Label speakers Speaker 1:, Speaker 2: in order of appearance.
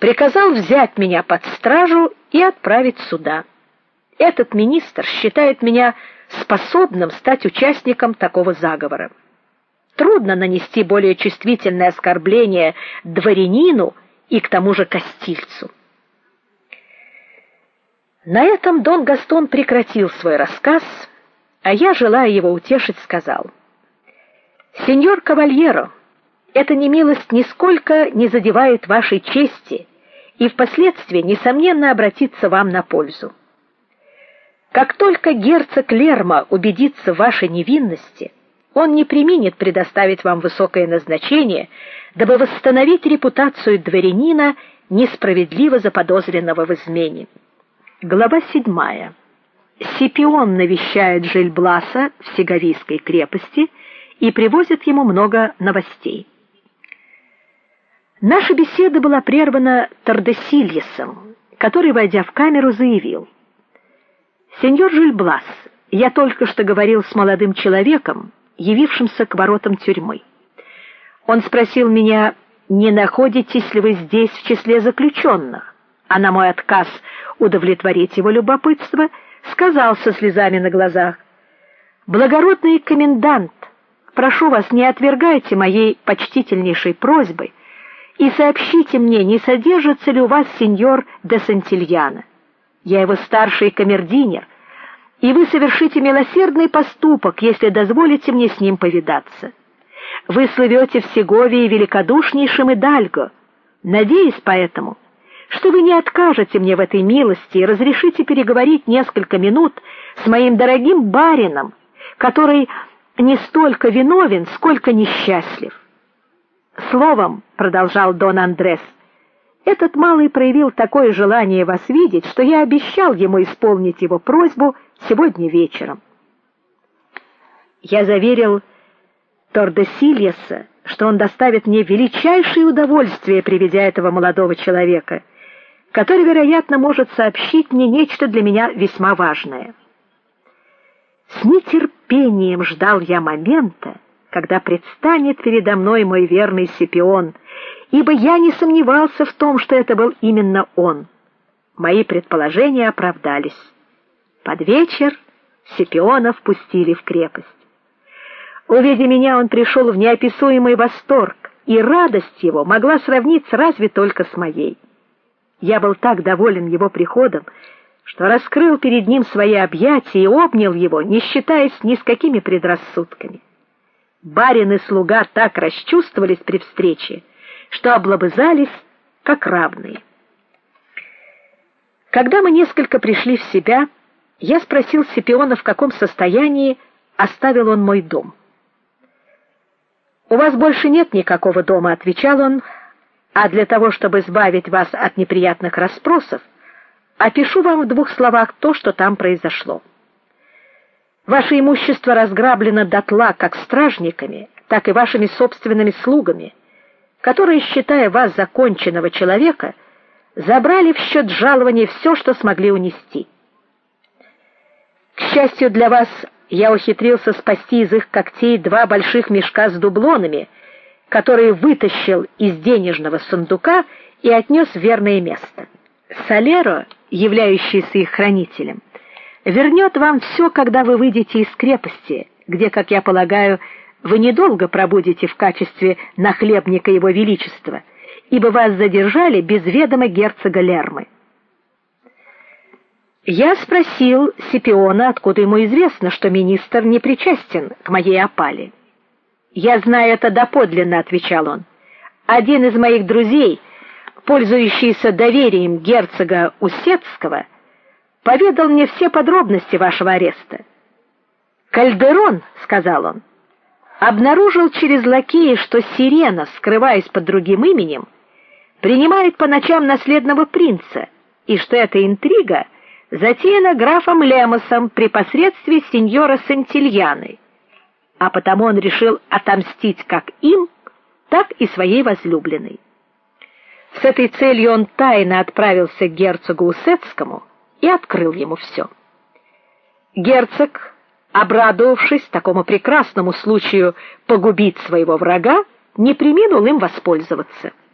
Speaker 1: приказал взять меня под стражу и отправить сюда. Этот министр считает меня способным стать участником такого заговора. Трудно нанести более чувствительное оскорбление дворянину и к тому же костильцу. На этом Дон Гастон прекратил свой рассказ, а я, желая его утешить, сказал: "Сеньор Кавальеро, эта немилость нисколько не задевает вашей чести и впоследствии несомненно обратится вам на пользу. Как только герцог Лерма убедится в вашей невинности, он не преминет предоставить вам высокое назначение, дабы восстановить репутацию дворянина, несправедливо заподозренного в измене. Глава 7. Сипион навещает Жильбласа в Сеговийской крепости и привозит ему много новостей. Наша беседа была прервана Тардесильесом, который, войдя в камеру, заявил: "Сеньор Жильблас, я только что говорил с молодым человеком, явившимся к воротам тюрьмы. Он спросил меня, не находитесь ли вы здесь в числе заключенных, а на мой отказ удовлетворить его любопытство, сказал со слезами на глазах: "Благородный комендант, прошу вас, не отвергайте моей почтительнейшей просьбы и сообщите мне, не содержится ли у вас сеньор де Сантильяно. Я его старший камердинер, и вы совершите милосердный поступок, если дозволите мне с ним повидаться. Вы слывете в Сеговии великодушнейшим идальго. Надеюсь поэтому, что вы не откажете мне в этой милости и разрешите переговорить несколько минут с моим дорогим барином, который не столько виновен, сколько несчастлив. Словом, продолжал Дон Андрес, этот малый проявил такое желание вас видеть, что я обещал ему исполнить его просьбу сегодня вечером. Я заверил Тордесильеса, что он доставит мне величайшее удовольствие, приведя этого молодого человека, который, вероятно, может сообщить мне нечто для меня весьма важное. С нетерпением ждал я момента, когда предстанет передо мной мой верный Сипион, ибо я не сомневался в том, что это был именно он. Мои предположения оправдались. Под вечер Сипиона впустили в крепость. Увидя меня, он пришел в неописуемый восторг, и радость его могла сравниться разве только с моей. Я был так доволен его приходом, что раскрыл перед ним свои объятия и обнял его, не считаясь ни с какими предрассудками. Барин и слуга так расчувствовались при встрече, что облобызались как равные. Когда мы несколько пришли в себя, я спросил Сипиона, в каком состоянии оставил он мой дом. У вас больше нет никакого дома, отвечал он. А для того, чтобы избавить вас от неприятных расспросов, опишу вам в двух словах то, что там произошло. Ваше имущество разграблено дотла как стражниками, так и вашими собственными слугами, которые, считая вас законченного человека, забрали в счет жалования все, что смогли унести. К счастью для вас, я ухитрился спасти из их когтей два больших мешка с дублонами, которые вытащил из денежного сундука и отнес в верное место. Салеро, являющийся их хранителем, вернет вам все, когда вы выйдете из крепости, где, как я полагаю, вы недолго пробудете в качестве нахлебника его величества, ибо вас задержали без ведома герцога Лермы. Я спросил Сипиона, откуда ему известно, что министр не причастен к моей опале. "Я знаю это доподлинно", отвечал он. "Один из моих друзей, пользующийся доверием герцога Усетского, поведал мне все подробности вашего ареста. Кальдерон, сказал он, обнаружил через лакея, что Сирена, скрываясь под другим именем, принимает по ночам наследного принца, и что эта интрига затеяна графом Лемосом при посредстве сеньора Сантильяны. А потому он решил отомстить как им, так и своей возлюбленной. С этой целью он тайно отправился к герцогу Усетскому и открыл ему все. Герцог, обрадовавшись такому прекрасному случаю погубить своего врага, не преминул им воспользоваться.